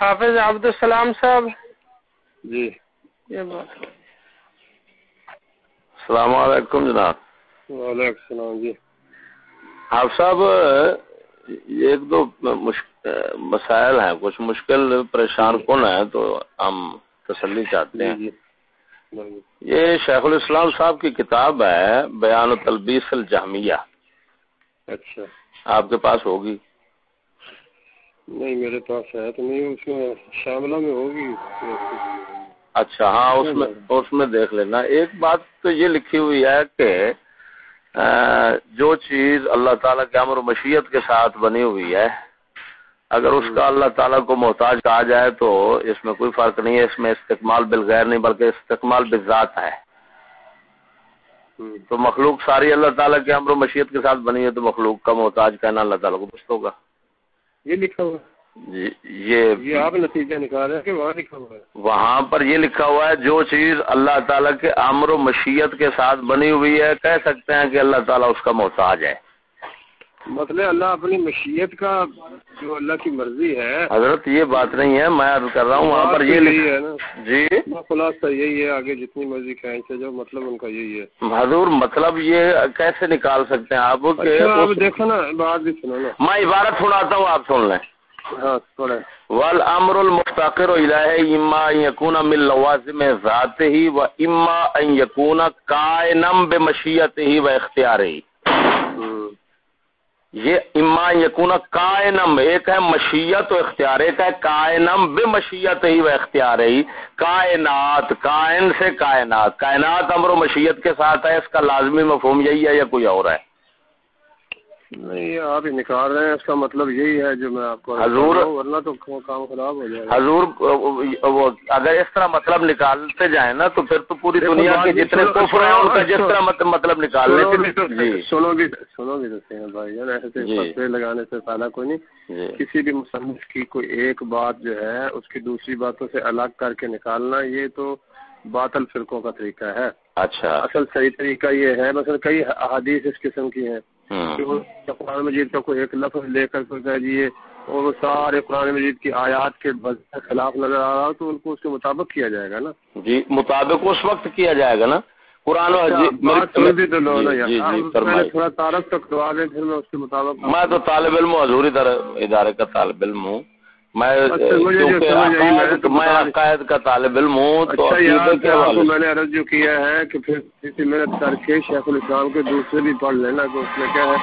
حافظ عبد السلام صاحب۔ جی۔ یہ بات۔ السلام علیکم جناب۔ وعلیکم السلام جی۔ آپ صاحب ایک دو مسائل ہیں۔ کچھ مشکل پریشان کن ہیں تو ہم تسلی چاہتے ہیں۔ جی جی۔ یہ شیخ الاسلام صاحب کی کتاب ہے بیان و تلبیس الجہمیہ۔ اچھا۔ آپ کے پاس ہوگی۔ نہیں، میرے پاس ہے تو نہیں، اس میں شاملہ میں ہوگی۔ اچھا ہاں اس میں اس میں دیکھ لینا۔ ایک بات تو یہ لکھی ہوئی ہے کہ جو چیز اللہ تعالیٰ کے امر و مشیت کے ساتھ بنی ہوئی ہے، اگر اس کا اللہ تعالیٰ کو محتاج کہا جائے تو اس میں کوئی فرق نہیں ہے۔ اس میں استقمال بالغیر نہیں، بلکہ استقمال بالذات ہے۔ تو مخلوق ساری اللہ تعالیٰ کے امر و مشیت کے ساتھ بنی ہے تو مخلوق کا محتاج کہنا اللہ تعالیٰ کو پست ہوگا۔ یہ لکھا ہوا جی یہ یہ آپ نتیجہ نکال رہے ہیں کہ وہاں لکھا ہوا ہے۔ وہاں پر یہ لکھا ہوا ہے جو چیز اللہ تعالیٰ کے امر و مشیت کے ساتھ بنی ہوئی ہے کہہ سکتے ہیں کہ اللہ تعالیٰ اس کا محتاج ہے۔ مطلب اللہ اپنی مشیت کا جو اللہ کی مرضی ہے۔ حضرت یہ بات نہیں ہے میں عرض کر رہا ہوں وہاں پر یہ ہے نا۔ جی؟ خلاصہ یہی ہے آگے جتنی مرضی کھینچے جو مطلب ان کا یہی ہے۔ حضور مطلب یہ کیسے نکال سکتے ہیں آپ اچھا دیکھو نا بات بھی سنو نا۔ میں عبارت سناتا ہوں آپ سن لیں۔ ہاں والامر المفتقر الہ اما من لوازم ذاته و اما ان یکون قائما بمشیته و اختیاره۔ یہ اما یقون کائنم، ایک ہے مشیت و اختیار، ایک ہے کائنم، بے مشیت ہی و اختیار ہی، کائنات، کائن سے کائنات کائنات امر و مشیت کے ساتھ ہے، اس کا لازمی مفہوم یہی ہے یا کوئی اور ہے؟ نہیں آپ ہی نکال رہے ہیں اس کا مطلب یہی ہے جو میں آپ کو حضور- ورنہ تو کام خراب ہو جائے حضور اگر اس طرح مطلب نکالتے جائیں نا تو پھر تو پوری دنیا کے جتنے کفر ہیں ان کا جس طرح مطلب نکال لیتے جی۔ سنو بھی سنو بھی تو صحیح بھائی جان ایسے جی۔ لگانے سے فائدہ کوئی نہیں۔ جی۔ کسی بھی مصنف کی کوئی ایک بات جو ہے اس کی دوسری باتوں سے الگ کر کے نکالنا یہ تو باطل فرقوں کا طریقہ ہے۔ اچھا۔ اصل صحیح طریقہ یہ ہے مثلا کئی احادیث اس قسم کی ہیں۔ قرآن مجید کا کوئی ایک لفظ لے کر کہہ دیے اور وہ سارے قرآن مجید کی آیات کے خلاف نظر آ رہا ہو تو ان کو اس کے مطابق کیا جائے گا نا؟ جی مطابق اس وقت کیا جائے گا نا؟ قرآن اچھا، جی جی جی جی تھوڑا تعارف تک کروا دیں پھر میں اس کے مطابق میں تو طالب علم حضوری ادارے کا طالب علم ہوں۔ میں اچھا، عقائد تو کا طالب علم ہوں تو اچھا میں نے عرض جو کیا ہے کہ پھر محنت کر کے شیخ الاسلام کے دوسرے بھی پڑھ لینا کہ اس میں کیا ہے؟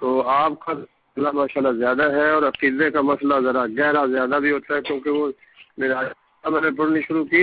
تو آپ کا مسئلہ ماشاء اللہ زیادہ ہے اور عقیدے کا مسئلہ ذرا گہرا زیادہ بھی ہوتا ہے کیونکہ وہ میرا میں نے پڑھنی شروع کی۔